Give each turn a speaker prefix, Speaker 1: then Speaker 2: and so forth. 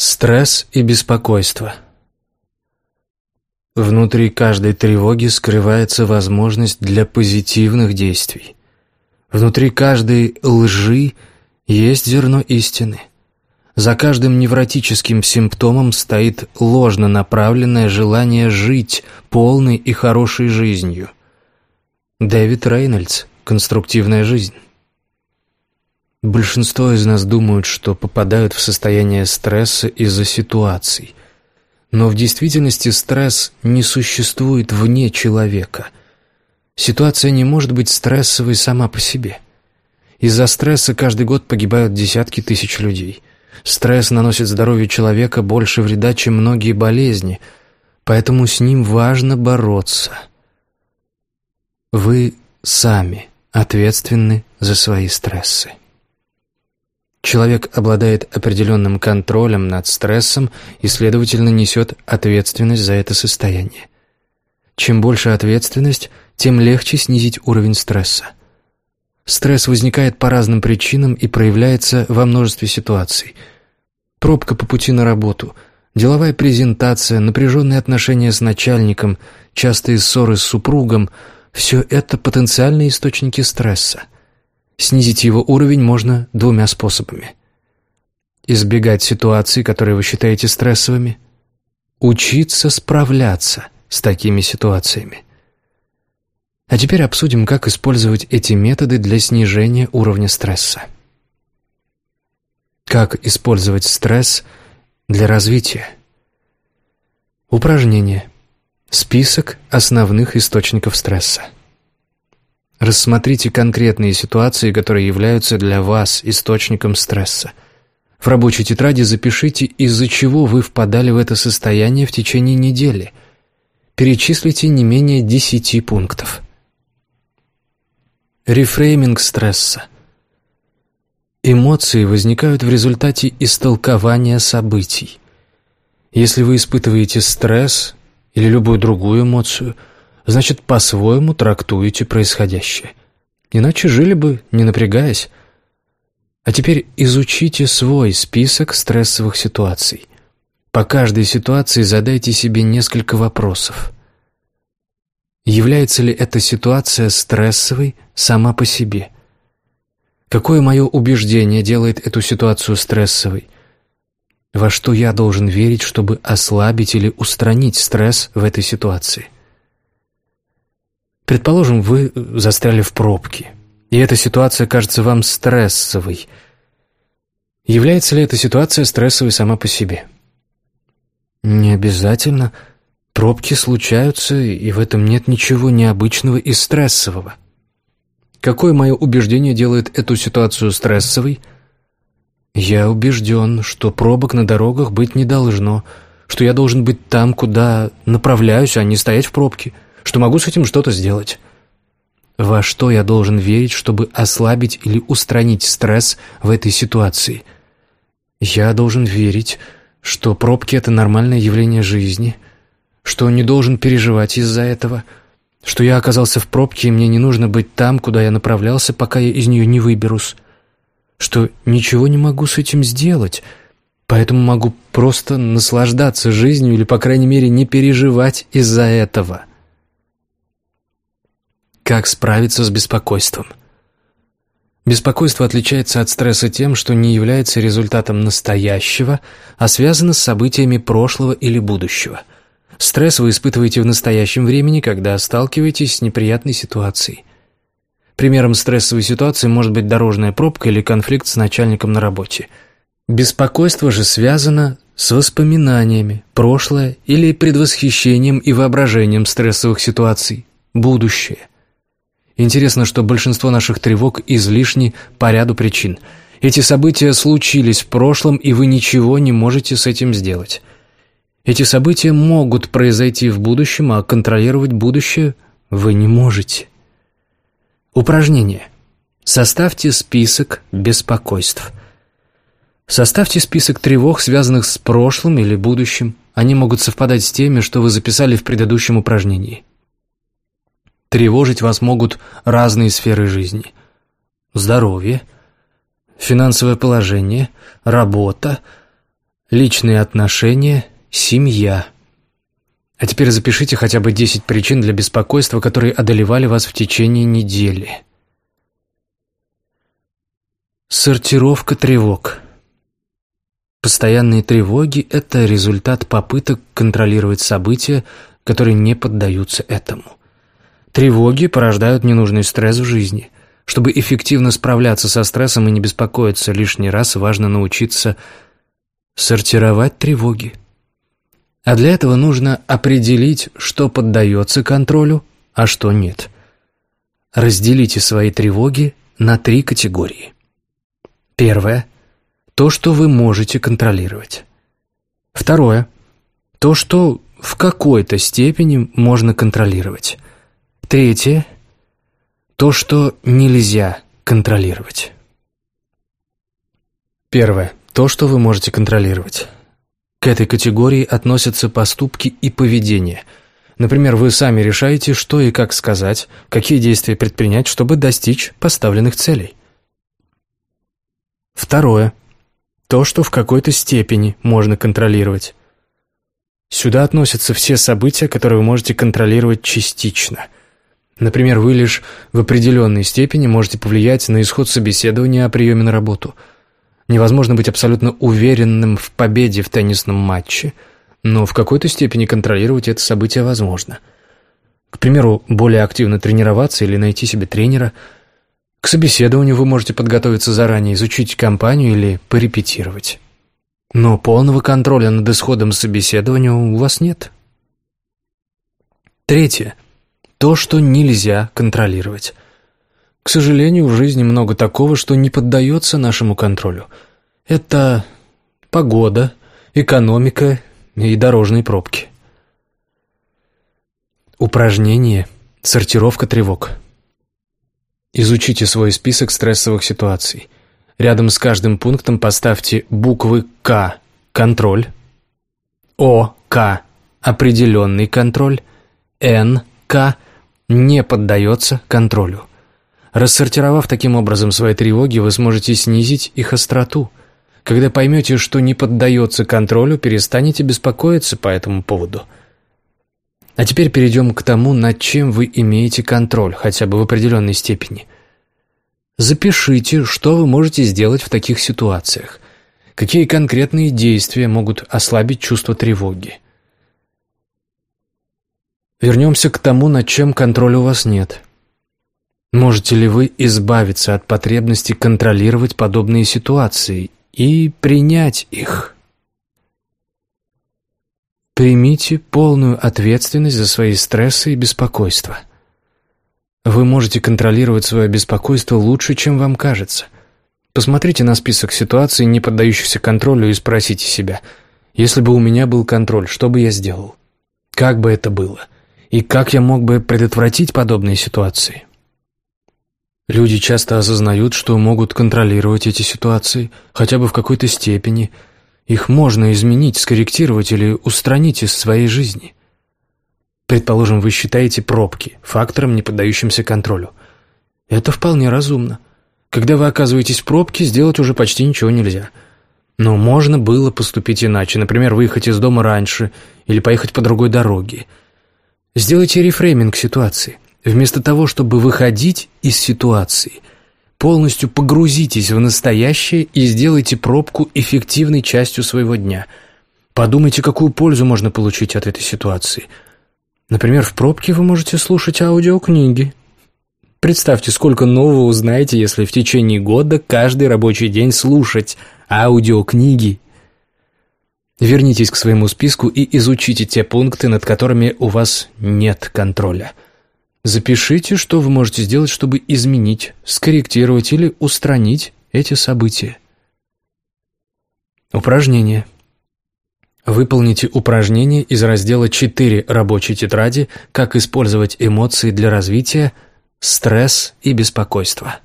Speaker 1: Стресс и беспокойство. Внутри каждой тревоги скрывается возможность для позитивных действий. Внутри каждой лжи есть зерно истины. За каждым невротическим симптомом стоит ложно направленное желание жить полной и хорошей жизнью. Дэвид Рейнольдс «Конструктивная жизнь». Большинство из нас думают, что попадают в состояние стресса из-за ситуаций. Но в действительности стресс не существует вне человека. Ситуация не может быть стрессовой сама по себе. Из-за стресса каждый год погибают десятки тысяч людей. Стресс наносит здоровью человека больше вреда, чем многие болезни, поэтому с ним важно бороться. Вы сами ответственны за свои стрессы. Человек обладает определенным контролем над стрессом и, следовательно, несет ответственность за это состояние. Чем больше ответственность, тем легче снизить уровень стресса. Стресс возникает по разным причинам и проявляется во множестве ситуаций. Пробка по пути на работу, деловая презентация, напряженные отношения с начальником, частые ссоры с супругом – все это потенциальные источники стресса – Снизить его уровень можно двумя способами. Избегать ситуаций, которые вы считаете стрессовыми. Учиться справляться с такими ситуациями. А теперь обсудим, как использовать эти методы для снижения уровня стресса. Как использовать стресс для развития? Упражнение. Список основных источников стресса. Рассмотрите конкретные ситуации, которые являются для вас источником стресса. В рабочей тетради запишите, из-за чего вы впадали в это состояние в течение недели. Перечислите не менее 10 пунктов. Рефрейминг стресса. Эмоции возникают в результате истолкования событий. Если вы испытываете стресс или любую другую эмоцию – значит, по-своему трактуете происходящее. Иначе жили бы, не напрягаясь. А теперь изучите свой список стрессовых ситуаций. По каждой ситуации задайте себе несколько вопросов. Является ли эта ситуация стрессовой сама по себе? Какое мое убеждение делает эту ситуацию стрессовой? Во что я должен верить, чтобы ослабить или устранить стресс в этой ситуации? Предположим, вы застряли в пробке, и эта ситуация кажется вам стрессовой. Является ли эта ситуация стрессовой сама по себе? Не обязательно. Пробки случаются, и в этом нет ничего необычного и стрессового. Какое мое убеждение делает эту ситуацию стрессовой? Я убежден, что пробок на дорогах быть не должно, что я должен быть там, куда направляюсь, а не стоять в пробке – что могу с этим что-то сделать. Во что я должен верить, чтобы ослабить или устранить стресс в этой ситуации? Я должен верить, что пробки – это нормальное явление жизни, что не должен переживать из-за этого, что я оказался в пробке, и мне не нужно быть там, куда я направлялся, пока я из нее не выберусь, что ничего не могу с этим сделать, поэтому могу просто наслаждаться жизнью или, по крайней мере, не переживать из-за этого. Как справиться с беспокойством? Беспокойство отличается от стресса тем, что не является результатом настоящего, а связано с событиями прошлого или будущего. Стресс вы испытываете в настоящем времени, когда сталкиваетесь с неприятной ситуацией. Примером стрессовой ситуации может быть дорожная пробка или конфликт с начальником на работе. Беспокойство же связано с воспоминаниями, прошлое или предвосхищением и воображением стрессовых ситуаций, будущее – Интересно, что большинство наших тревог излишни по ряду причин. Эти события случились в прошлом, и вы ничего не можете с этим сделать. Эти события могут произойти в будущем, а контролировать будущее вы не можете. Упражнение. Составьте список беспокойств. Составьте список тревог, связанных с прошлым или будущим. Они могут совпадать с теми, что вы записали в предыдущем упражнении. Тревожить вас могут разные сферы жизни. Здоровье, финансовое положение, работа, личные отношения, семья. А теперь запишите хотя бы 10 причин для беспокойства, которые одолевали вас в течение недели. Сортировка тревог. Постоянные тревоги – это результат попыток контролировать события, которые не поддаются этому. Тревоги порождают ненужный стресс в жизни. Чтобы эффективно справляться со стрессом и не беспокоиться лишний раз, важно научиться сортировать тревоги. А для этого нужно определить, что поддается контролю, а что нет. Разделите свои тревоги на три категории. Первое – то, что вы можете контролировать. Второе – то, что в какой-то степени можно контролировать. Третье – то, что нельзя контролировать. Первое. То, что вы можете контролировать. К этой категории относятся поступки и поведение. Например, вы сами решаете, что и как сказать, какие действия предпринять, чтобы достичь поставленных целей. Второе. То, что в какой-то степени можно контролировать. Сюда относятся все события, которые вы можете контролировать частично. Например, вы лишь в определенной степени можете повлиять на исход собеседования о приеме на работу. Невозможно быть абсолютно уверенным в победе в теннисном матче, но в какой-то степени контролировать это событие возможно. К примеру, более активно тренироваться или найти себе тренера – к собеседованию вы можете подготовиться заранее, изучить компанию или порепетировать. Но полного контроля над исходом собеседования у вас нет. Третье. То, что нельзя контролировать. К сожалению, в жизни много такого, что не поддается нашему контролю. Это погода, экономика и дорожные пробки. Упражнение «Сортировка тревог». Изучите свой список стрессовых ситуаций. Рядом с каждым пунктом поставьте буквы «К» – контроль, «О» – К – определенный контроль, «Н» – К – не поддается контролю. Рассортировав таким образом свои тревоги, вы сможете снизить их остроту. Когда поймете, что не поддается контролю, перестанете беспокоиться по этому поводу – а теперь перейдем к тому, над чем вы имеете контроль, хотя бы в определенной степени. Запишите, что вы можете сделать в таких ситуациях. Какие конкретные действия могут ослабить чувство тревоги. Вернемся к тому, над чем контроля у вас нет. Можете ли вы избавиться от потребности контролировать подобные ситуации и принять их? Примите полную ответственность за свои стрессы и беспокойства. Вы можете контролировать свое беспокойство лучше, чем вам кажется. Посмотрите на список ситуаций, не поддающихся контролю, и спросите себя, если бы у меня был контроль, что бы я сделал? Как бы это было? И как я мог бы предотвратить подобные ситуации? Люди часто осознают, что могут контролировать эти ситуации, хотя бы в какой-то степени – их можно изменить, скорректировать или устранить из своей жизни. Предположим, вы считаете пробки фактором, не поддающимся контролю. Это вполне разумно. Когда вы оказываетесь в пробке, сделать уже почти ничего нельзя. Но можно было поступить иначе, например, выехать из дома раньше или поехать по другой дороге. Сделайте рефрейминг ситуации. Вместо того, чтобы выходить из ситуации – Полностью погрузитесь в настоящее и сделайте пробку эффективной частью своего дня. Подумайте, какую пользу можно получить от этой ситуации. Например, в пробке вы можете слушать аудиокниги. Представьте, сколько нового узнаете, если в течение года каждый рабочий день слушать аудиокниги. Вернитесь к своему списку и изучите те пункты, над которыми у вас нет контроля – Запишите, что вы можете сделать, чтобы изменить, скорректировать или устранить эти события. Упражнение. Выполните упражнение из раздела 4 рабочей тетради «Как использовать эмоции для развития, стресс и беспокойство».